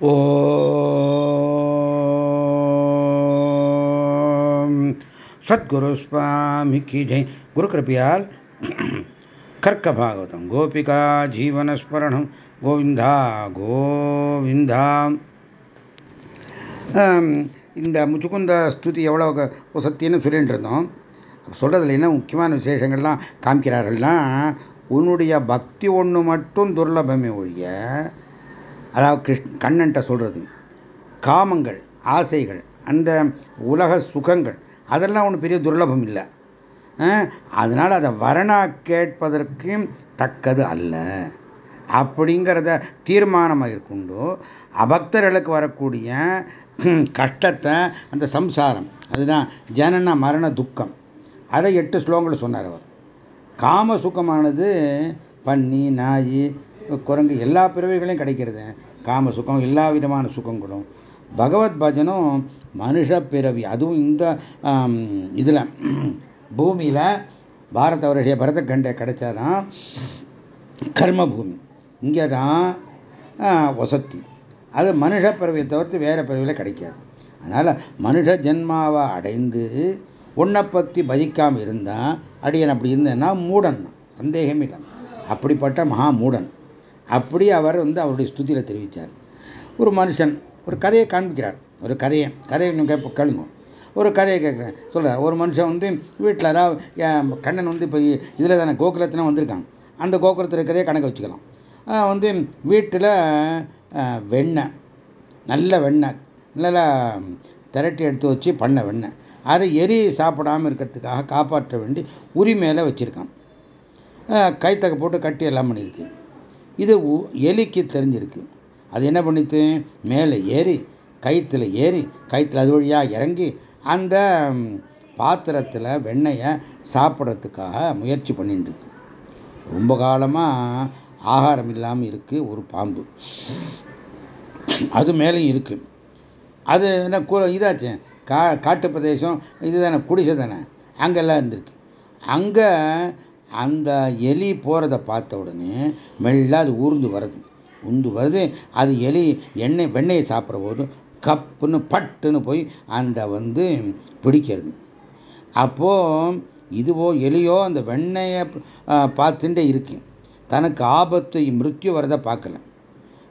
ஓம். சத்குரு கி ஜெய். குரு கிருப்பியால் கர்க்க பாகவதம். கோபிகா ஜீவனஸ்மரணம் கோவிந்தா கோவிந்தா. இந்த முச்சுக்குந்த ஸ்துதி எவ்வளோ சத்தியன்னு சொல்லிட்டு இருந்தோம். சொல்கிறதுல என்ன முக்கியமான விசேஷங்கள்லாம் காமிக்கிறார்கள்னா உன்னுடைய பக்தி ஒன்று மட்டும் துர்லபமே ஒழிய அதாவது கிருஷ்ண கண்ணன்ட்ட சொல்கிறது காமங்கள் ஆசைகள் அந்த உலக சுகங்கள் அதெல்லாம் ஒன்றும் பெரிய துர்லபம் இல்லை. அதனால் அதை வரணா கேட்பதற்கு தக்கது அல்ல. அப்படிங்கிறத தீர்மானமாக இருக்குண்டோ அபக்தர்களுக்கு வரக்கூடிய கஷ்டத்தை அந்த சம்சாரம் அதுதான் ஜனன மரண துக்கம். அதை எட்டு ஸ்லோகங்கள் சொன்னார் அவர். காம சுகமானது பன்னி நாய் குரங்கு எல்லா பிறவைகளையும் கிடைக்கிறது. காம சுகம் எல்லா விதமான சுகங்களும். பகவத் பஜனும் மனுஷ பிறவி. அதுவும் இந்த இதில் பூமியில் பாரத வருஷ பரத கண்டை கிடைச்சாதான் கர்மபூமி. இங்கே தான் வசத்தி அது மனுஷ பிறவியை தவிர்த்து வேறு பிறவியில் கிடைக்காது. அதனால் மனுஷ ஜென்மாவை அடைந்து உன்னை பற்றி பதிக்காமல் இருந்தால் அடியன் அப்படி இருந்தேன்னா மூடன் சந்தேகம் இல்லை அப்படிப்பட்ட மகா மூடன். அப்படி அவர் வந்து அவருடைய ஸ்துதியில் தெரிவித்தார். ஒரு மனுஷன் ஒரு கதையை காண்பிக்கிறார். ஒரு கதையை கதையை கேட்ப கேளுங்க. ஒரு கதையை கேட்குறேன் சொல்கிறார் ஒரு மனுஷன் வந்து வீட்டில் அதாவது கண்ணன் வந்து இப்போ இதில் தானே கோகுலத்தினா வந்திருக்காங்க அந்த கோகுலத்தில் இருக்கிறதே கணக்கு வச்சுக்கலாம். வந்து வீட்டில் வெண்ணெய் நல்ல வெண்ணெய் நல்லா திரட்டி எடுத்து வச்சு பண்ண வெண்ணெய் அதை எரி சாப்பிடாமல் இருக்கிறதுக்காக காப்பாற்ற வேண்டி உரிமையில் வச்சுருக்கான். கைத்தக்க போட்டு கட்டி எல்லாம் பண்ணியிருக்கு. இது எலிக்கு தெரிஞ்சிருக்கு. அது என்ன பண்ணித்து? மேலே ஏறி கயிற்றுல ஏறி கயிற்றுல அது வழியாக இறங்கி அந்த பாத்திரத்தில் வெண்ணெயை சாப்பிட்றதுக்காக முயற்சி பண்ணிட்டு இருக்கு ரொம்ப காலமாக ஆகாரம் இல்லாமல் இருக்குது ஒரு பாம்பு. அது மேலேயும் இருக்குது அது என்ன இதாச்சு? கா காட்டு பிரதேசம் இது தானே குடிசை தானே? அங்கெல்லாம் இருந்திருக்கு. அங்கே அந்த எலி போகிறத பார்த்த உடனே மெல்ல அது ஊர்ந்து வருது. உந்து வருது. அது எலி எண்ணெய் வெண்ணெயை சாப்பிட்ற போது கப்புன்னு பட்டுன்னு போய் அந்த வந்து பிடிக்கிறது. அப்போ இதுவோ எலியோ அந்த வெண்ணெயை பார்த்துட்டே இருக்கு. தனக்கு ஆபத்து மிருத்யு வரதை பார்க்கல.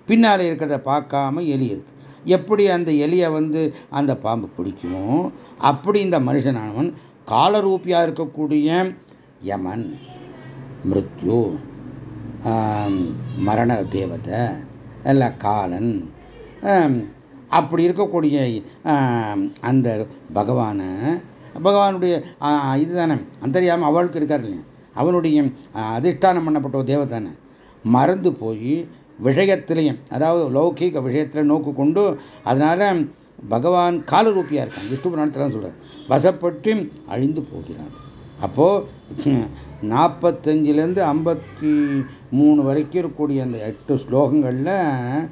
பின்னால் இருக்கிறத பார்க்காம எலி இருக்கு. எப்படி அந்த எலியை வந்து அந்த பாம்பு பிடிக்குமோ அப்படி இந்த மனுஷனானவன் காலரூப்பியாக இருக்கக்கூடிய யமன் மிருத்யு மரண தேவதை இல்லை காலன் அப்படி இருக்கக்கூடிய அந்த பகவானை பகவானுடைய இதுதானே அந்தரியாமல் அவளுக்கு இருக்கார் இல்லையா? அவனுடைய அதிஷ்டானம் பண்ணப்பட்ட ஒரு தேவதானே மறந்து போய் விஷயத்திலையும் அதாவது லௌகிக விஷயத்தில் நோக்கு கொண்டு அதனால பகவான் காலரூப்பியாக இருக்கான். விஷ்ணு புராணத்தில் சொல்றார். வசப்பட்டு அழிந்து போகிறான். அப்போது நாற்பத்தஞ்சிலேருந்து ஐம்பத்தி மூணு வரைக்கும் இருக்கக்கூடிய அந்த எட்டு ஸ்லோகங்களில்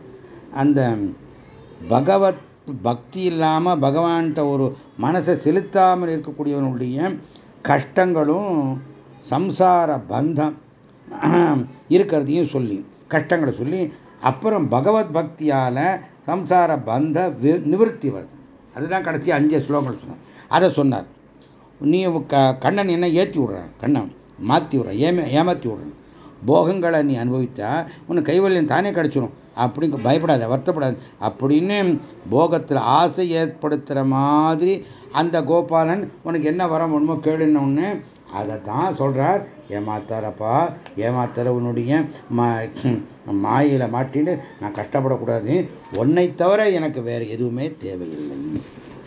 அந்த பகவத் பக்தி இல்லாமல் பகவான்கிட்ட ஒரு மனசை செலுத்தாமல் இருக்கக்கூடியவனுடைய கஷ்டங்களும் சம்சார பந்தம் இருக்கிறதையும் சொல்லி கஷ்டங்களை சொல்லி அப்புறம் பகவத் பக்தியால் சம்சார பந்த நிவர்த்தி வருது. அதுதான் கடைசி அஞ்சு ஸ்லோகங்கள் சொன்னார். அதை சொன்னார். நீ கண்ணன் என்ன ஏற்றி விடுறான்? கண்ணன் மாற்றி விடுறான் ஏமே ஏமாற்றி விடுறான். போகங்களை நீ அனுபவித்தா உனக்கு கைவல்யம் தானே கிடைச்சிடும் அப்படின்னு பயப்படாத வருத்தப்படாது. அப்படின்னு போகத்தில் ஆசை ஏற்படுத்துகிற மாதிரி அந்த கோபாலன் உனக்கு என்ன வரம் ஒன்றுமோ கேளுன்னு அதை தான் சொல்கிறார் ஏமாத்தாரப்பா ஏமாத்தார உன்னுடைய மா மாயில மாட்டின்னு நான் கஷ்டப்படக்கூடாது. உன்னை தவிர எனக்கு வேறு எதுவுமே தேவையில்லை.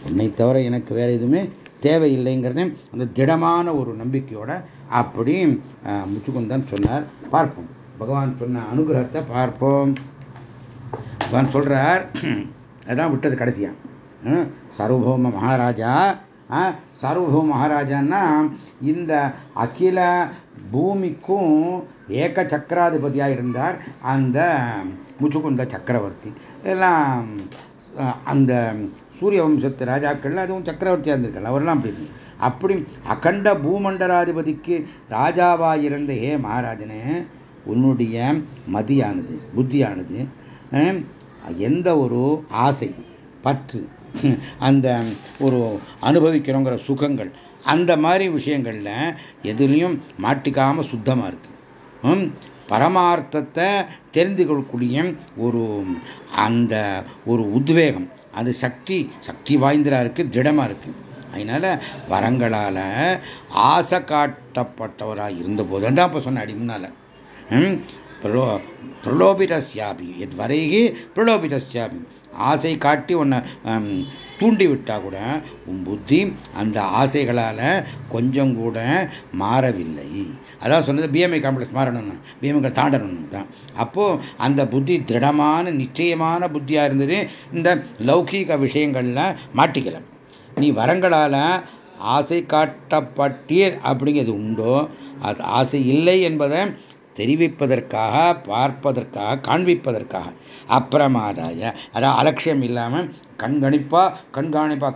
உன்னை தவிர எனக்கு வேறு எதுவுமே தேவையில்லைங்கிறத அந்த திடமான ஒரு நம்பிக்கையோட அப்படி முச்சுக்குந்தன் சொன்னார். பார்ப்போம். பகவான் சொன்ன அனுகிரகத்தை பார்ப்போம். பகவான் சொல்றார் அதான் விட்டது கடைசியா. சர்வபௌம மகாராஜா சர்வபௌம மகாராஜான்னா இந்த அகில பூமிக்கும் ஏக சக்கராதிபதியாக இருந்தார் அந்த முச்சுக்குந்த சக்கரவர்த்தி. எல்லாம் அந்த சூரிய வம்சத்து ராஜாக்கள் அதுவும் சக்கரவர்த்தியாக இருந்திருக்கல அவரெல்லாம் அப்படி அப்படி அகண்ட பூமண்டலாதிபதிக்கு ராஜாவாக இருந்த ஏ மகாராஜனே உன்னுடைய மதியானது புத்தியானது எந்த ஒரு ஆசை பற்று அந்த ஒரு அனுபவிக்கிறோங்கிற சுகங்கள் அந்த மாதிரி விஷயங்கள்ல எதுலேயும் மாட்டிக்காம சுத்தமா இருக்கு. பரமார்த்தத்தை தெரிந்து கொள்ளக்கூடிய ஒரு அந்த ஒரு உத்வேகம் அது சக்தி சக்தி வாய்ந்ததாக இருக்கு திடமாக இருக்கு. அதனால வரங்களால ஆசை காட்டப்பட்டவராக இருந்தபோது தான் இப்போ சொன்ன அடி முன்னால. பிரலோ பிரலோபிதஸ்யாபி. எத் வரைகி பிரலோபிதஸ்யாபி. ஆசை காட்டி உன்னை தூண்டி விட்டா கூட உன் புத்தி அந்த ஆசைகளால் கொஞ்சம் கூட மாறவில்லை. அதான் சொன்னது பிஎம்ஐ காம்ப்ளெக்ஸ் மாறணும்னு. பிஎம்ஐ தாண்டணும்னு தான். அப்போது அந்த புத்தி திருடமான நிச்சயமான புத்தியாக இருந்தது இந்த லௌகீக விஷயங்களில் மாட்டிக்கல. நீ வரங்களால் ஆசை காட்டப்பட்டீர் அப்படிங்கிறது உண்டோ? அது ஆசை இல்லை என்பதை தெரிவிப்பதற்காக பார்ப்பதற்காக காண்பிப்பதற்காக. அப்புறமாதாய அதாவது அலட்சியம் இல்லாமல் கண்கணிப்பாக கண்காணிப்பா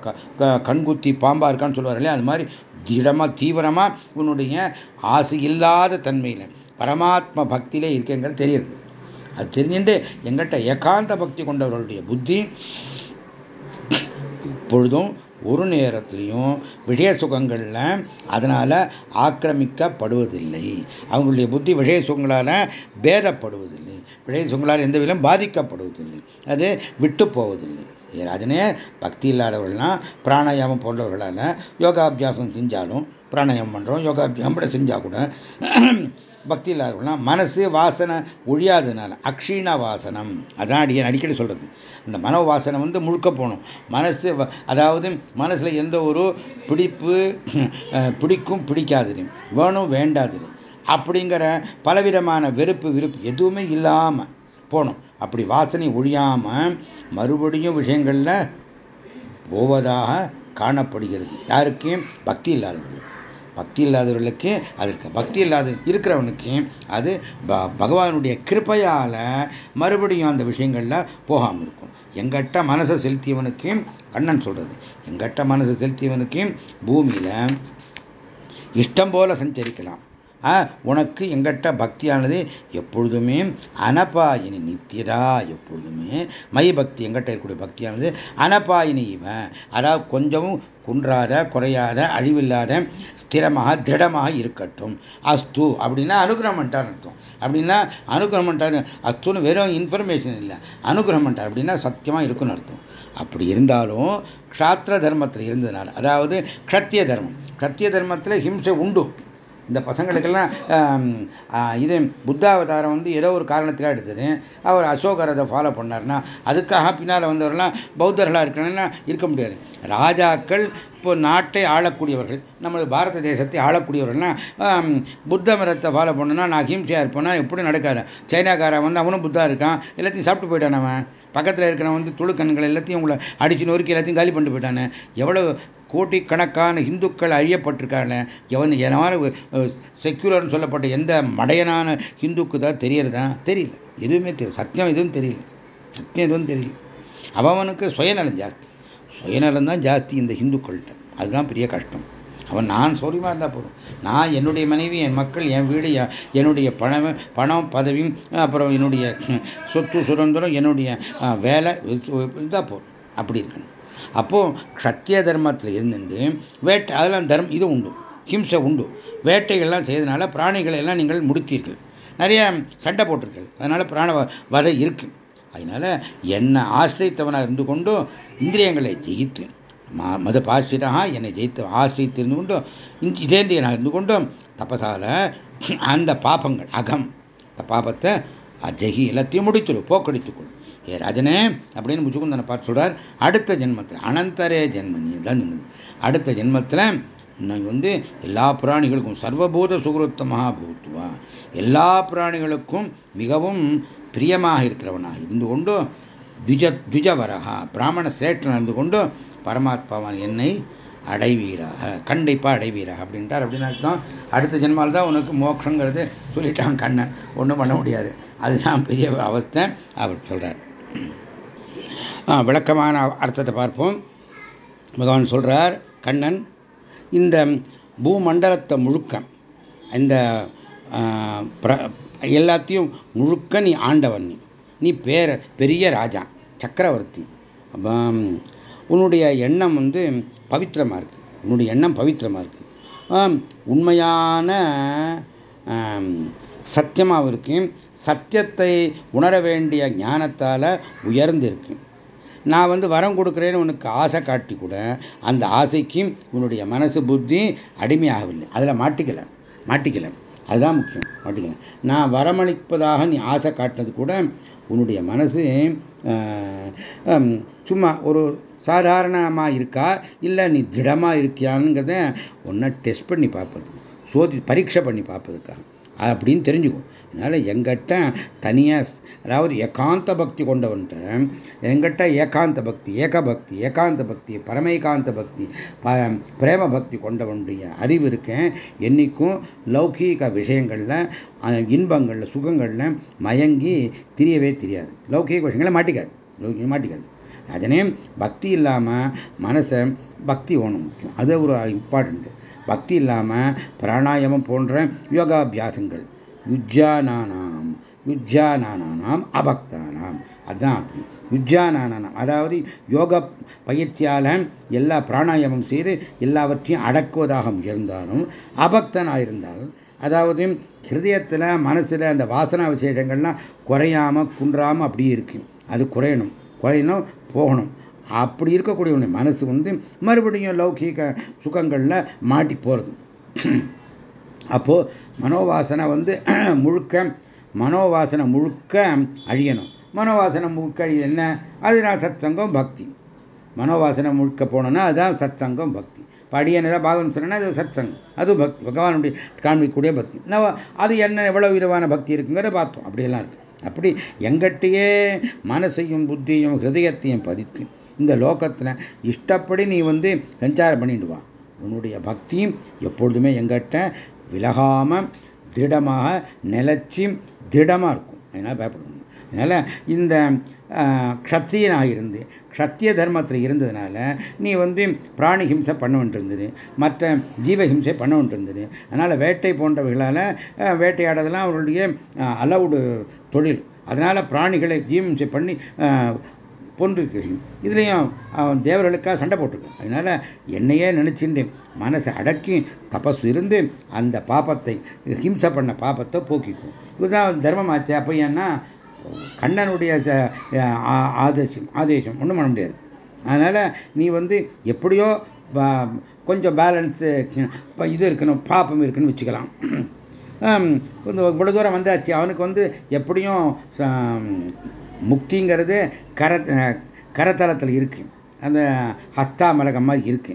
கண்குத்தி பாம்பா இருக்கான்னு சொல்லுவார் இல்லையா? அது மாதிரி திடமா தீவிரமா உன்னுடைய ஆசை இல்லாத தன்மையில் பரமாத்ம பக்தியிலே இருக்கேங்கிறது தெரியுது. அது தெரிஞ்சுட்டு எங்கிட்ட ஏகாந்த பக்தி கொண்டவர்களுடைய புத்தி இப்பொழுதும் ஒரு நேரத்திலையும் விஷய சுகங்களில் அதனால் ஆக்கிரமிக்கப்படுவதில்லை. அவங்களுடைய புத்தி விஷய சுகங்களால் பேதப்படுவதில்லை. விஷய சுகங்களால் எந்த விதம் பாதிக்கப்படுவதில்லை. அது விட்டு போவதில்லை. ராஜனே பக்தி இல்லாதவர்கள்லாம் பிராணாயாமம் போன்றவர்களால் யோகாபியாசம் செஞ்சாலும் பிராணாயாமம் பண்ணுறோம் யோகாபியாசம் செஞ்சால் கூட பக்தி இல்லாதவர்கள்லாம் மனசு வாசனை ஒழியாததுனால அக்ஷீண வாசனம். அதான் அடிக்க அடிக்கடி சொல்கிறது இந்த மனோ வாசனை வந்து முழுக்க போகணும். மனசு அதாவது மனசில் எந்த ஒரு பிடிப்பு பிடிக்கும் பிடிக்காது வேணும் வேண்டாது அப்படிங்கிற பலவிதமான வெறுப்பு விருப்பு எதுவுமே இல்லாமல் போகணும். அப்படி வாசனை ஒழியாமல் மறுபடியும் விஷயங்களில் போவதாக காணப்படுகிறது. யாருக்கும் பக்தி இல்லாதவர்கள் பக்தி இல்லாதவர்களுக்கு அதற்கு பக்தி இல்லாத இருக்கிறவனுக்கு அது பகவானுடைய கிருப்பையால் மறுபடியும் அந்த விஷயங்களில் போகாமல் இருக்கும். எங்கிட்ட மனசை செலுத்தியவனுக்கு கண்ணன் சொல்றது எங்கிட்ட மனசை செலுத்தியவனுக்கு பூமியில் இஷ்டம் போல சஞ்சரிக்கலாம். உனக்கு எங்கிட்ட பக்தியானது எப்பொழுதுமே அனபாயினி நித்தியதா எப்பொழுதுமே மை பக்தி எங்கிட்ட இருக்கக்கூடிய பக்தியானது அனபாயினி இவன். அதாவது கொஞ்சமும் குன்றாத குறையாத அழிவில்லாத ஸ்திரமாக திருடமாக இருக்கட்டும். அஸ்து அப்படின்னா அனுகிரகம் அர்த்தம். அப்படின்னா அனுகிரகம் அஸ்துன்னு வெறும் இன்ஃபர்மேஷன் இல்லை. அனுகிரகம் அப்படின்னா சத்தியமாக இருக்குன்னு அர்த்தம். அப்படி இருந்தாலும் க்ஷாத்திர தர்மத்தில் இருந்ததுனால அதாவது க்ஷத்திய தர்மம். க்ஷத்திய தர்மத்தில் ஹிம்சை உண்டு. இந்த பசங்களுக்கெல்லாம் இது புத்தாவதாரம் வந்து ஏதோ ஒரு காரணத்துக்காக எடுத்தது. அவர் அசோகர் அதை ஃபாலோ பண்ணார்னா அதுக்காக பின்னால் வந்தவரெல்லாம் பௌத்தர்களாக இருக்கணும்னா இருக்க முடியாது. ராஜாக்கள் இப்போ நாட்டை ஆளக்கூடியவர்கள் நம்மளுக்கு பாரத தேசத்தை ஆளக்கூடியவர்கள்லாம் புத்த மதத்தை ஃபாலோ பண்ணணும்னா நான் அஹிம்சையாக இருப்பேன்னா எப்படி நடக்காது. சைனாக்காரன் வந்து அவனும் புத்தா இருக்கான் எல்லாத்தையும் சாப்பிட்டு போயிட்டான் அவன். பக்கத்தில் இருக்கிறவன் வந்து துளுக்கண்கள் எல்லாத்தையும் உங்களை அடிச்சு நொறுக்கி எல்லாத்தையும் காலி பண்ணிட்டு போயிட்டானே. எவ்வளோ கோட்டிக்கணக்கான இந்துக்கள் அழியப்பட்டிருக்காங்க. எவன் எவனான செக்யூலர்னு சொல்லப்பட்ட எந்த மடையனான இந்துக்கு தான் தெரியறதா? தெரியல. எதுவுமே தெரியல சத்தியம் எதுவும் தெரியல. சத்தியம் எதுவும் தெரியல. அவனுக்கு சுயநலம் ஜாஸ்தி. சுயநலம் தான் ஜாஸ்தி இந்த இந்துக்கள்கிட்ட அதுதான் பெரிய கஷ்டம். அவன் நான் சௌரியமாக இருந்தால் போதும். நான் என்னுடைய மனைவி என் மக்கள் என் வீடு என்னுடைய பணம் பணம் பதவியும் அப்புறம் என்னுடைய சொத்து சுதந்திரம் என்னுடைய வேலை இருந்தால் போதும். அப்படி இருக்கணும். அப்போது சத்திய தர்மத்தில் இருந்துட்டு வேட்டை அதெல்லாம் தர்மம் இது உண்டு ஹிம்சை உண்டு. வேட்டைகள்லாம் செய்ததுனால பிராணிகளை எல்லாம் நீங்கள் முடித்தீர்கள். நிறைய சண்டை போட்டிருக்கள். அதனால பிராண வதை இருக்கு. அதனால என்னை ஆசிரியத்தவனாக இருந்து கொண்டு இந்திரியங்களை ஜெயித்து மத பாசிட்டாக என்னை ஜெயித்து ஆசிரியத்து இருந்து கொண்டு இதேந்திரியனாக இருந்து கொண்டும் தப்பசால அந்த பாபங்கள் அகம் அந்த பாபத்தை ஜெகி எல்லாத்தையும் முடித்துடும் போக்கடித்துக்கொள்ளும் ஏ ராஜனே அப்படின்னு முச்சுக்குந்தனை பார்த்து சொல்றார். அடுத்த ஜென்மத்தில் அனந்தரே ஜென்மனி தான் சொன்னது. அடுத்த ஜென்மத்தில் நீங்கள் வந்து எல்லா பிராணிகளுக்கும் சர்வபூத சுகருத்தமாக பூத்துவா எல்லா பிராணிகளுக்கும் மிகவும் பிரியமாக இருக்கிறவனாக இருந்து கொண்டு துஜ துஜவரகா பிராமண சிரேஷ்டன் இருந்து கொண்டு பரமாத்மாவான் என்னை அடைவீராக கண்டிப்பாக அடைவீராக அப்படின்ட்டார் அப்படின்னு அர்த்தம். அடுத்த ஜென்மால் தான் உனக்கு மோட்சங்கிறது சொல்லிட்டான் கண்ணன். ஒன்றும் பண்ண முடியாது. அதுதான் பெரிய அவஸ்தை அவர் சொல்கிறார் விளக்கமான அர்த்தத்தை பார்ப்போம். பகவான் சொல்கிறார் கண்ணன் இந்த பூமண்டலத்தை முழுக்க இந்த எல்லாத்தையும் முழுக்க நீ ஆண்டவன். நீ நீ பேர பெரிய ராஜா சக்கரவர்த்தி. உன்னுடைய எண்ணம் வந்து பவித்திரமாக இருக்கு. உன்னுடைய எண்ணம் பவித்திரமாக இருக்கு. உண்மையான சத்தியமாகவும் இருக்குது சத்தியத்தை உணர வேண்டிய ஞானத்தால் உயர்ந்திருக்கு. நான் வந்து வரம் கொடுக்குறேன்னு உனக்கு ஆசை காட்டி கூட அந்த ஆசைக்கும் உன்னுடைய மனசு புத்தி அடிமையாகவில்லை. அதில் மாட்டிக்கலை மாட்டிக்கலை. அதுதான் முக்கியம் மாட்டிக்கல. நான் வரமளிப்பதாக நீ ஆசை காட்டினது கூட உன்னுடைய மனசு சும்மா ஒரு சாதாரணமாக இருக்கா? இல்லை நீ திடமாக இருக்கியாங்கிறத ஒன்றை டெஸ்ட் பண்ணி பார்ப்பது சோதி பரீட்சை பண்ணி பார்ப்பதுக்கா? அப்படின்னு தெரிஞ்சுக்கும். அதனால் எங்கிட்ட தனியாக அதாவது ஏகாந்த பக்தி கொண்டவன்ட்ட எங்கிட்ட ஏகாந்த பக்தி ஏக பக்தி ஏகாந்த பக்தி பரமேகாந்த பக்தி பிரேம பக்தி கொண்டவனுடைய அறிவு இருக்கேன் என்னைக்கும் லௌகீக விஷயங்களில் இன்பங்களில் சுகங்களில் மயங்கி தெரியவே தெரியாது. லௌகீக விஷயங்களை மாட்டிக்காது. லௌகிக மாட்டிக்காது. அதனே பக்தி இல்லாமல் மனசை பக்தி ஓணும் முக்கியம். அது ஒரு இம்பார்ட்டண்ட்டு பக்தி இல்லாமல் பிராணாயாமம் போன்ற யோகாபியாசங்கள் யுஜானானாம் யுஜானானாம் அபக்தானாம். அதுதான் யுஜானானாம் அதாவது யோக பயிற்சியால் எல்லா பிராணாயாமம் செய்து எல்லாவற்றையும் அடக்குவதாக இருந்தாலும் அபக்தனாக இருந்தால் அதாவது ஹிருதயத்தில் மனசில் அந்த வாசனா விசேஷங்கள்லாம் குறையாமல் குன்றாமல் அப்படியே இருக்கும். அது குறையணும். குறையணும் போகணும். அப்படி இருக்கக்கூடிய மனசு வந்து மறுபடியும் லௌகீக சுகங்களில் மாட்டி போகிறது அப்போது மனோவாசனை வந்து முழுக்க மனோவாசனை முழுக்க அழியணும். மனோவாசனை முழுக்க அழிய என்ன? அதுதான் சத்சங்கம் பக்தி. மனோவாசனை முழுக்க போனோன்னா அதுதான் சத்சங்கம் பக்தி. படியனதான் பாகம் சொன்னா அது சத்சங்கம். அது பக்தி. பகவானுடைய காண்பிக்கக்கூடிய பக்தி. அது என்ன எவ்வளவு விதமான பக்தி இருக்குங்கிறத பார்த்தோம். அப்படியெல்லாம் இருக்கு. அப்படி எங்கிட்டயே மனசையும் புத்தியும் ஹிருதயத்தையும் பதித்து இந்த லோகத்தில் இஷ்டப்படி நீ வந்து சஞ்சாரம் பண்ணிடுவா உன்னுடைய பக்தியும் எப்பொழுதுமே எங்கிட்ட விலகாம திருடமாக நிலச்சி திருடமாக இருக்கும். அதனால் பயப்படணும். அதனால் இந்த க்ஷத்திரியனாக இருந்து க்ஷத்திய தர்மத்தில் இருந்ததுனால நீ வந்து பிராணி ஹிம்சை பண்ண வேண்டியிருந்தது மற்ற ஜீவஹிம்சை பண்ண வேண்டியிருந்தது. அதனால் வேட்டை போன்றவைகளால் வேட்டையாடுறதெல்லாம் அவர்களுடைய அலவுடு தொழில். அதனால் பிராணிகளை ஜீவஹிம்சை பண்ணி பொன்றிருக்கிறேன் இதுலேயும் அவன் தேவர்களுக்காக சண்டை போட்டிருக்கான். அதனால் என்னையே நினச்சிட்டு மனசை அடக்கி தபஸ் இருந்து அந்த பாப்பத்தை ஹிம்சை பண்ண பாப்பத்தை போக்கிக்கும். இதுதான் தர்மம் ஆச்சு அப்போ ஏன்னா கண்ணனுடைய ஆதேசம் ஆதேசம் ஒன்றும் பண்ண முடியாது. அதனால் நீ வந்து எப்படியோ கொஞ்சம் பேலன்ஸு இது இருக்கணும் பாப்பம் இருக்குன்னு வச்சுக்கலாம். இவ்வளோ தூரம் வந்தாச்சு. அவனுக்கு வந்து எப்படியும் முக்திங்கிறது கர கரத்தலத்தில் இருக்கு. அந்த ஹஸ்தா மலகம் மாதிரி இருக்கு.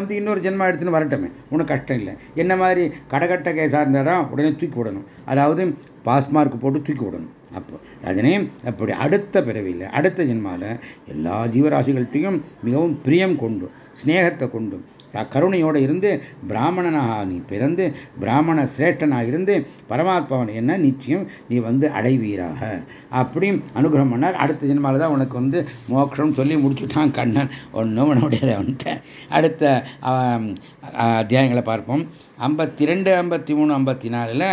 வந்து இன்னொரு ஜென்மம் எடுத்துன்னு வரட்டமே. ஒன்றும் கஷ்டம் இல்லை. என்ன மாதிரி கடகட்ட கேஸாக இருந்தால் தான் உடனே தூக்கி விடணும். அதாவது பாஸ் மார்க் போட்டு தூக்கி விடணும். அப்போ அதனே அப்படி அடுத்த பிறவியில் அடுத்த ஜென்மாவில் எல்லா ஜீவராசிகள்கிட்டையும் மிகவும் பிரியம் கொண்டும் ஸ்னேகத்தை கொண்டும் கருணையோடு இருந்து பிராமணனாக நீ பிறந்து பிராமண சிரேஷ்டனாக இருந்து பரமாத்மாவன் என்ன நிச்சயம் நீ வந்து அடைவீராக. அப்படியும் அனுகிரகம் பண்ணார். அடுத்த ஜென்மாவில் தான் உனக்கு வந்து மோட்சம் சொல்லி முடிச்சுட்டான் கண்ணன். ஒன்றும் பண்ண முடியாது அவன்கிட்ட. அடுத்த அத்தியாயங்களை பார்ப்போம். ஐம்பத்தி ரெண்டு ஐம்பத்தி மூணு ஐம்பத்தி நாலில்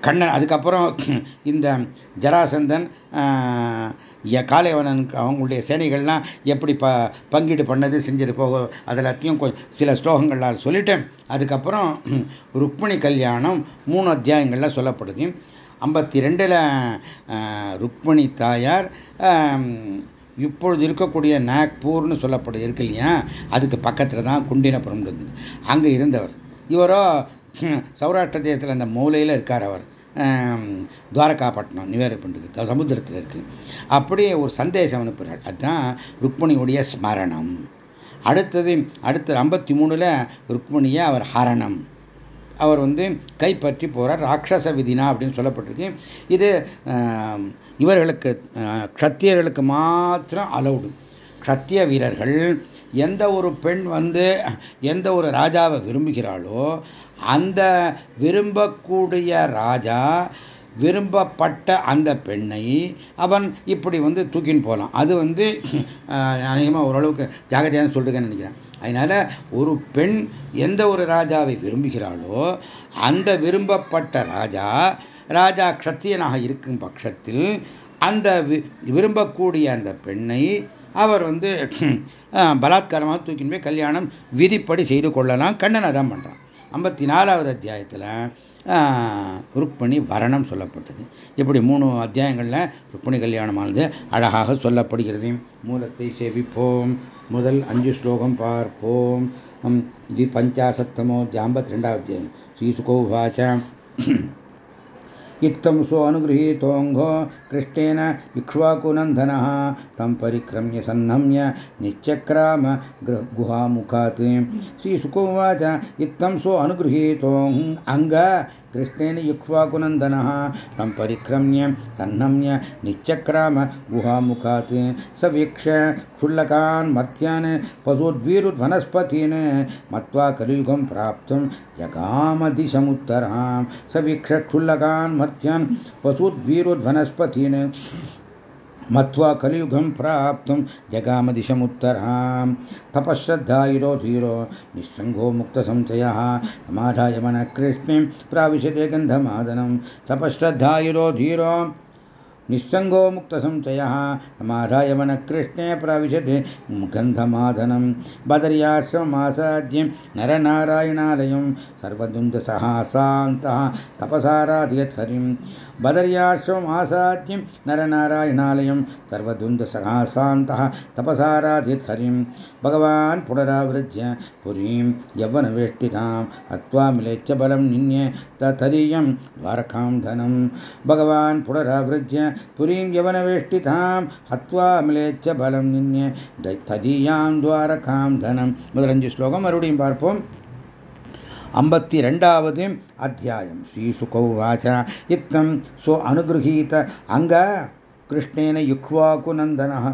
கண்ணன் அதுக்கப்புறம் இந்த ஜராசந்தன் காலைவனன் அவங்களுடைய சேனைகள்லாம் எப்படி ப பங்கீடு பண்ணது செஞ்சது போக அதெல்லாத்தையும் சில ஸ்லோகங்களால் சொல்லிட்டேன். அதுக்கப்புறம் ருக்மிணி கல்யாணம் மூணு அத்தியாயங்களில் சொல்லப்படுது. ஐம்பத்தி ரெண்டில் ருக்மிணி தாயார் இப்பொழுது இருக்கக்கூடிய நாக்பூர்னு சொல்லப்படுது இருக்கு இல்லையா? அதுக்கு பக்கத்தில் தான் குண்டினபுரம் இருந்தது. அங்கே இருந்தவர். இவரோ சௌராஷ்டிர தேசத்தில் அந்த மூலையில் இருக்கார் அவர். துவாரகாப்பட்டினம் நிவேரப்பண்டுக்கு சமுத்திரத்தில் இருக்கு அப்படியே ஒரு சந்தேசம் அனுப்புகிறார் அதுதான் ருக்மணியுடைய ஸ்மரணம். அடுத்தது அடுத்த ஐம்பத்தி மூணுல ருக்மணியை அவர் ஹரணம். அவர் வந்து கைப்பற்றி போகிறார் ராட்சச விதினா அப்படின்னு சொல்லப்பட்டிருக்கு. இது இவர்களுக்கு க்ஷத்தியர்களுக்கு மாத்திரம் அலௌடு க்ஷத்திய வீரர்கள் எந்த ஒரு பெண் வந்து எந்த ஒரு ராஜாவை விரும்புகிறாளோ அந்த விரும்பக்கூடிய ராஜா விரும்பப்பட்ட அந்த பெண்ணை அவன் இப்படி வந்து தூக்கின்னு போகலாம். அது வந்து அநேகமாக ஓரளவுக்கு ஜாகிரதையான சொல்லிருக்கேன்னு நினைக்கிறேன். அதனால ஒரு பெண் எந்த ஒரு ராஜாவை விரும்புகிறாளோ அந்த விரும்பப்பட்ட ராஜா ராஜா க்ஷத்தியனாக இருக்கும் பட்சத்தில் அந்த விரும்பக்கூடிய அந்த பெண்ணை அவர் வந்து பலாத்காரமாக தூக்கின்னு போய் கல்யாணம் விதிப்படி செய்து கொள்ளலாம். கண்ணனை தான் பண்ணுறான் ஐம்பத்தி நாலாவது அத்தியாயத்தில் ருக்மணி வரணம் சொல்லப்பட்டது. இப்படி மூணு அத்தியாயங்களில் ருக்மணி கல்யாணமானது அழகாக சொல்லப்படுகிறது. மூலத்தை சேவிப்போம். முதல் அஞ்சு ஸ்லோகம் பார்ப்போம். தி பஞ்சாசத்தமோ ஐம்பத்தி ரெண்டாவது ஸ்ரீசுகோ ஸ்ரீசுகோவாச்ச इत्थं सोऽनुगृहीतोऽङ्घो कृष्णेन इक्ष्वाकुनन्दनः तं परिक्रम्य सन्नम्य निश्चक्राम गुहामुखात्। श्रीसुकोवाच इत्थं सो अनुगृहीतोऽङ् अङ्ग कृष्णेन युक्ष्वाकुनन्दनः तं परिक्रम्य, सन्नम्य निश्चक्राम गुहामुखात्। स वीक्ष क्षुल्लकान् मर्त्यान्, पशुद्वीरुद्वनस्पतीन् मत्वा कलियुगं प्राप्तुं जगामदिशमुत्तरां स वीक्ष क्षुल्लकान् मर्त्यान्, पशुद्वीरुद्वनस्पतीन्। मत्वा कलियुगं प्राप्तुं जगामदिशमुत्तरां तपश्रद्धायुरो धीरो निःसङ्गो मुक्तसंशयः समाधाय मनः कृष्णीं प्राविशते गन्धमादनं तपश्रद्धायुरो धीरो निःसङ्गो मुक्तसंशयः समाधाय मनः कृष्णे प्राविशते गन्धमादनं बदर्याश्रमासाद्यं नरनारायणालयं सर्वद्वन्द्वसहासान्तः तपसाराधयत् हरिं बदर्याश्रमासाद्यं नरनारायणालयं सर्वद्वन्द्वसहासान्तः तपसाराधयत् हरिं भगवान् पुनरावृज्य पुरीं यौवनवेष्टितां हत्वा मिलेच्च बलं निन्ये तथरीयं द्वारकां धनं भगवान् पुनरावृज्य पुरीं यवनवेष्टितां हत्वा मिलेच्च बलं निन्ये तदीयां द्वारकां धनं முதலஞ்சு ஸ்லோகம் மறுபடியும் பார்ப்போம் ஐம்பத்தி ரெண்டாவது அத்தியாயம் ஸ்ரீசுகௌவாச்ச இத்தம் சோ அனுகிரகீத அங்க கிருஷ்ணேன யுக்வாகுநந்தனः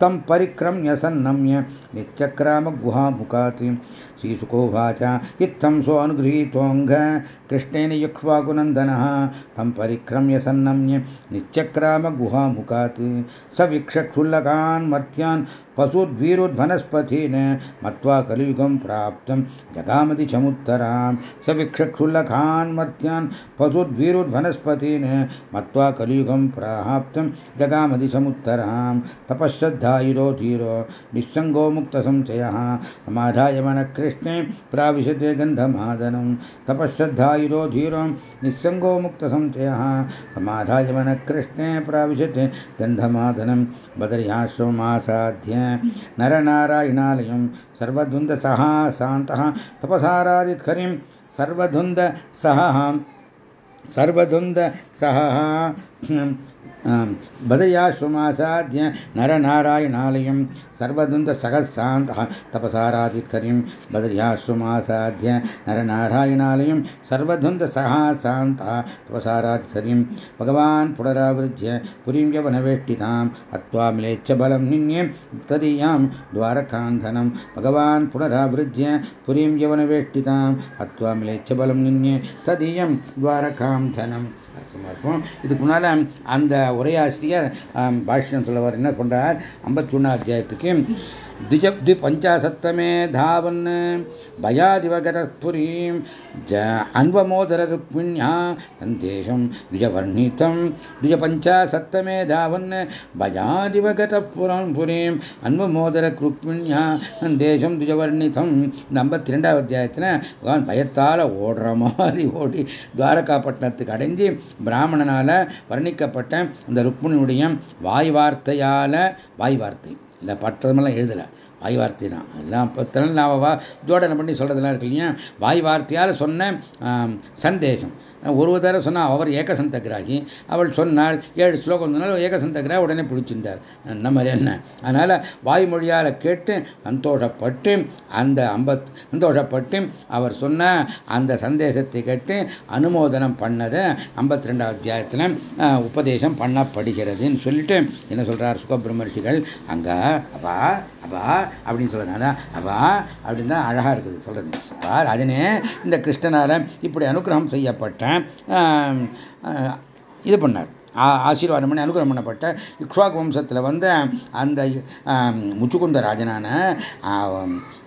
तं परिक्रम्य सन्नम्य नित्यक्रामगुहामुखात् श्रीसुकोवाच इत्थं सो अनुगृहीतोऽङ्घ कृष्णेन युक्ष्वाकुनन्दनः तं परिक्रम्य सन्नम्य निश्चक्रामगुहामुखात् स वीक्षक्षुल्लकान् मर्त्यान् पशुद्वीरुद्वनस्पतीन् मत्वा कलियुगं प्राप्तं जगामति चमुत्तरां स वीक्षक्षुल्लकान् मर्त्यान् पशुद्वीरुद्वनस्पतीन् मत्वा कलियुगं प्राप्तं जगामति समुत्तरां। तपश्रद्धायुरो धीरो निःसङ्गो मुक्तसंशयः। समाधाय मनः कृष्णे प्राविशते गन्धमादनं। तपश्रद्धायुरो धीरो निःसङ्गो मुक्तसंशयः। समाधाय मनः कृष्णे प्राविशते गन्धमादनं। बदर्याश्रमासाध्य नरनारायणालयं सर्वद्वन्द्वसः शान्तः तपसारादित्खरिं सर्वधुन्दसः सर्वधुन्दसः बदयाश्रमासाद्य नरनारायणालयं सर्वद्वन्द्वसहस्रान्तः तपसारादित्करिं बदर्याश्रमासाद्य नरनारायणालयं सर्वद्वन्द्वसहासान्तः तपसारादित्करिं भगवान् पुनरावृज्य पुरीं यवनवेष्टितां हत्वा मिलेच्छ बलं निन्ये तदीयां द्वारकान्धनं भगवान् पुनरावृज्य पुरीं यवनवेष्टितां हत्वा मिलेच्छ बलं निन्ये तदीयं द्वारकां धनं பார்ப்போம் இதுக்கு முன்னால் அந்த உரையாசிரியர் பாஷ்யம் சொல்லவர் என்ன பண்ணுறார் ஐம்பத்தி ஒன்றாம் அத்தியாயத்துக்கு द्विजब्धि पञ्चाशत्तमे धावन् भयादिवगरपुरीं ज अन्वमोदररुक्मिण्या सन्देशं द्विजवर्णितं द्विजपञ्चाशत्तमे धावन् भयादिवगतपुरं पुरीम् अन्वमोदररुक्मिण्या சந்தேசம் துஜவர்ணிதம் இந்த ஐம்பத்தி ரெண்டாவது அத்தியாயத்தில் பகவான் பயத்தால் ஓடுற மாதிரி ஓடி துவாரகாப்பட்டினத்துக்கு அடைஞ்சு பிராமணனால் வர்ணிக்கப்பட்ட இந்த ருக்மிணியுடைய வாய் வார்த்தையால் வாய் வார்த்தை இந்த பற்றமெல்லாம் எழுதலை. வாய் வார்த்தை தான் அதெல்லாம் இப்போ நான் வா ஜோடனை பண்ணி சொல்கிறதெல்லாம் இருக்கு இல்லையா? வாய் வார்த்தையால் சொன்ன சந்தேசம் ஒரு தடவை சொன்னால் அவர் ஏகசந்தகிராகி அவள் சொன்னால் ஏழு ஸ்லோகம் சொன்னால் ஏகசந்தகிரா உடனே பிடிச்சிருந்தார். நம்ம என்ன? அதனால் வாய்மொழியால் கேட்டு சந்தோஷப்பட்டு அந்த ஐம்பத் சந்தோஷப்பட்டு அவர் சொன்ன அந்த சந்தேசத்தை கேட்டு அனுமோதனம் பண்ணதை ஐம்பத்தி ரெண்டாவது அத்தியாயத்தில் உபதேசம் பண்ணப்படுகிறதுன்னு சொல்லிட்டு என்ன சொல்கிறார் சுகபிரமர்ஷிகள்? அங்கே அப்பா அப்பா அப்படின்னு சொல்கிறாங்க அதான் அப்பா அப்படின்னு தான் அழகாக இருக்குது சொல்கிறது அப்பா ராஜனே இந்த கிருஷ்ணனால் இப்படி அனுகிரகம் செய்யப்பட்ட இது பண்ணார். ஆசீர்வாதம் பண்ணி அனுகிரகம் பண்ணப்பட்ட இக்ஷாக் வம்சத்தில் வந்த அந்த முச்சுக்குந்த ராஜனான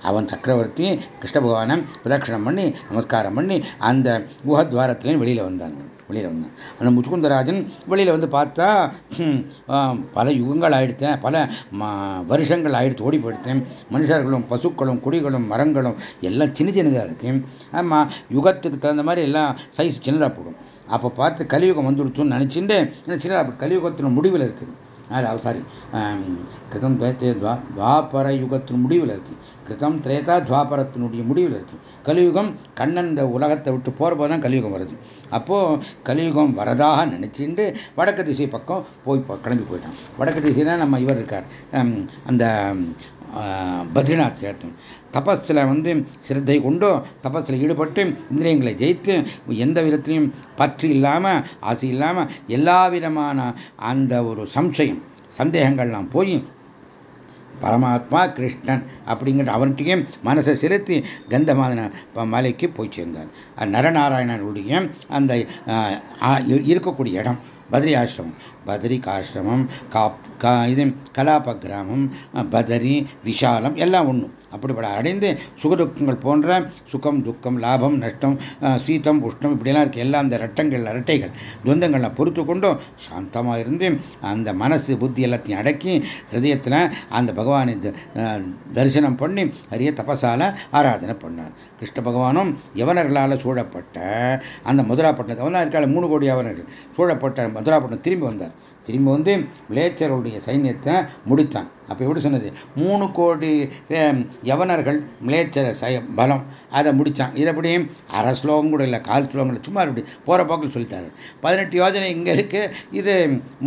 அவன் சக்கரவர்த்தி கிருஷ்ண பகவானை பிரதட்சணம் பண்ணி நமஸ்காரம் பண்ணி அந்த குஹத்வாரத்துலேயும் வெளியில் வந்தாங்க. வெளியில் வந்தேன். அந்த முச்சுக்குந்தராஜன் வெளியில் வந்து பார்த்தா பல யுகங்கள் ஆயிடுத்தேன் பல வருஷங்கள் ஆயிடுத்து ஓடி போயிடுத்தேன் மனுஷர்களும் பசுக்களும் குடிகளும் மரங்களும் எல்லாம் சின்ன சின்னதாக இருக்கு. ஆமாம் யுகத்துக்கு தகுந்த மாதிரி எல்லாம் சைஸ் சின்னதாக போடும். அப்போ பார்த்து கலியுகம் வந்துடுச்சுன்னு நினச்சிட்டு சின்னதாக கலியுகத்தின் முடிவில் இருக்குது சாரி கிருதம் துவா துவாபர யுகத்தின் முடிவில் இருக்கு. கிருதம் திரேதா துவாபரத்தினுடைய முடிவில் இருக்கு. கலியுகம் கண்ணன் இந்த உலகத்தை விட்டு போகிற போது தான் கலியுகம் வருது. அப்போது கலியுகம் வரதாக நினச்சிண்டு வடக்கு திசை பக்கம் போய் கிளம்பி போயிட்டான். வடக்கு திசை தான் நம்ம இவர் இருக்கார். அந்த பத்ரிநாத் சேர்த்தன் தபஸில் வந்து சிரத்தை கொண்டோ தபஸில் ஈடுபட்டு இந்திரியங்களை ஜெயித்து எந்த விதத்திலையும் பற்று இல்லாமல் ஆசை இல்லாமல் எல்லா விதமான அந்த ஒரு சம்சயம் சந்தேகங்கள்லாம் போய் பரமாத்மா கிருஷ்ணன் அப்படிங்கிற அவன்கிட்டயே மனசை செலுத்தி கந்தமாதன மலைக்கு போய் சேர்ந்தான். நரநாராயணனுடைய அந்த இருக்கக்கூடிய இடம் பத்ரி ஆசிரமம். பத்ரிக் கா இது கலாப கிராமம் பதரி விஷாலம் எல்லாம் ஒன்றும் அப்படிப்பட அடைந்து சுகதுக்கங்கள் போன்ற சுகம் துக்கம் லாபம் நஷ்டம் சீத்தம் உஷ்ணம் இப்படியெல்லாம் இருக்கு. எல்லாம் அந்த ரட்டங்கள் அரட்டைகள் துவந்தங்களை பொறுத்து கொண்டும் சாந்தமாக இருந்து அந்த மனசு புத்தி எல்லாத்தையும் அடக்கி ஹிருதயத்தில் அந்த பகவானை தரிசனம் பண்ணி அரிய தபசால ஆராதனை பண்ணார். கிருஷ்ண பகவானும் யவனர்களால் சூழப்பட்ட அந்த மதுராப்பட்டினத்தை வந்து இருக்கால மூணு கோடி யவனர்கள். சூழப்பட்ட மதுராப்பட்டினம் திரும்பி வந்தார். திரும்ப வந்து மிளேச்சருடைய சைன்யத்தை முடித்தான். அப்போ எப்படி சொன்னது? மூணு கோடி யவனர்கள் மிளேச்சர சய பலம் அதை முடித்தான். இது அப்படியும் அரை ஸ்லோகம் கூட இல்லை கால் ஸ்லோகம் சும்மா இப்படி போகிற போக்கில் சொல்லிட்டாரு. பதினெட்டு யோஜனை இங்கே இருக்கு. இது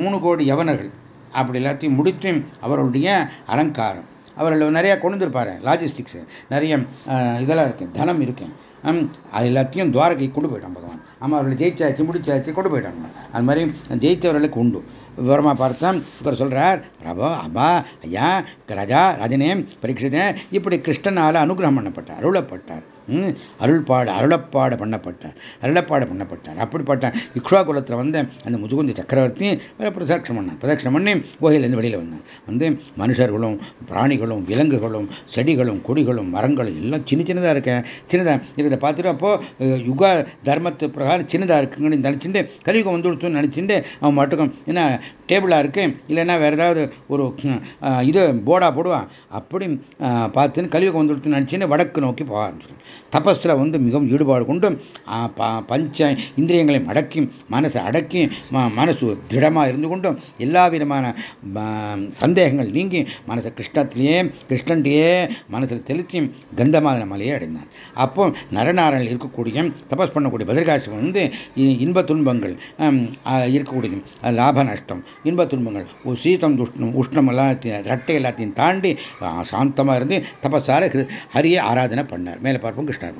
மூணு கோடி யவனர்கள். அப்படி எல்லாத்தையும் முடித்தும் அவருடைய அலங்காரம். அவர்கள் நிறையா கொண்டு வந்திருப்பாரு லாஜிஸ்டிக்ஸ் நிறைய இதெல்லாம் இருக்கு தனம் இருக்கேன் அது எல்லாத்தையும் துவாரகை கொண்டு போயிட்டான் பகவான். ஆமாம் அவர்களை ஜெயிச்சாச்சு முடிச்சாச்சு கொண்டு போயிட்டாங்க அது மாதிரி ஜெயித்தவர்களுக்கு உண்டு. விவரமாக பார்த்தோம் இவர் சொல்கிறார் பிரபா அபா ஐயா ராஜா ராஜனே பரீட்சிதேன் இப்படி கிருஷ்ணனால் அனுகிரகம் பண்ணப்பட்டார் அருளப்பட்டார். அருள்பாடு அருளப்பாடு பண்ணப்பட்டார். அருளப்பாடு பண்ணப்பட்டார். அப்படிப்பட்ட இக்ஷா குலத்தில் வந்த அந்த முதுகுந்தி சக்கரவர்த்தி பிரதட்சணம் பண்ணார். பிரதட்சணம் பண்ணி கோயிலேருந்து வெளியில் வந்தார். வந்து மனுஷர்களும் பிராணிகளும் விலங்குகளும் செடிகளும் கொடிகளும் மரங்களும் எல்லாம் சின்ன சின்னதாக இருக்க. சின்னதாக இருக்கிறத பார்த்துட்டு அப்போது யுக தர்மத்து பிரகாரம் சின்னதாக இருக்குங்கன்னு நினச்சிட்டு கலியுகம் வந்து கொடுத்துன்னு நினச்சிட்டு அவன் மட்டுக்கும் என்ன டேபிளாக இருக்கு இல்லைன்னா வேறு ஏதாவது ஒரு இது போர்டாக போடுவான். அப்படி பார்த்துன்னு கலியுகம் வந்து நினச்சின்னு வடக்கு நோக்கி போக ஆரம்பிச்சிடும் தபஸில் வந்து மிகவும் ஈடுபாடு கொண்டும் பஞ்ச இந்திரியங்களையும் அடக்கி மனசை அடக்கி மனசு திடமாக இருந்து கொண்டும் எல்லா விதமான சந்தேகங்கள் நீங்கி மனசை கிருஷ்ணத்திலேயே கிருஷ்ணன்டையே மனசில் தெளித்தி கந்தமாதன மலையை அடைந்தான் அப்போ நரநாரனில் இருக்கக்கூடிய தபஸ் பண்ணக்கூடிய பதிர்காட்சி வந்து இன்ப துன்பங்கள் இருக்கக்கூடிய லாப நஷ்டம் இன்ப துன்பங்கள் சீதம் துஷ்ணம் உஷ்ணம் எல்லாத்தையும் ரட்டை எல்லாத்தையும் தாண்டி சாந்தமாக இருந்து தபஸார ஹரிய ஆராதனை பண்ணார். மேலே பார்ப்போம். davon.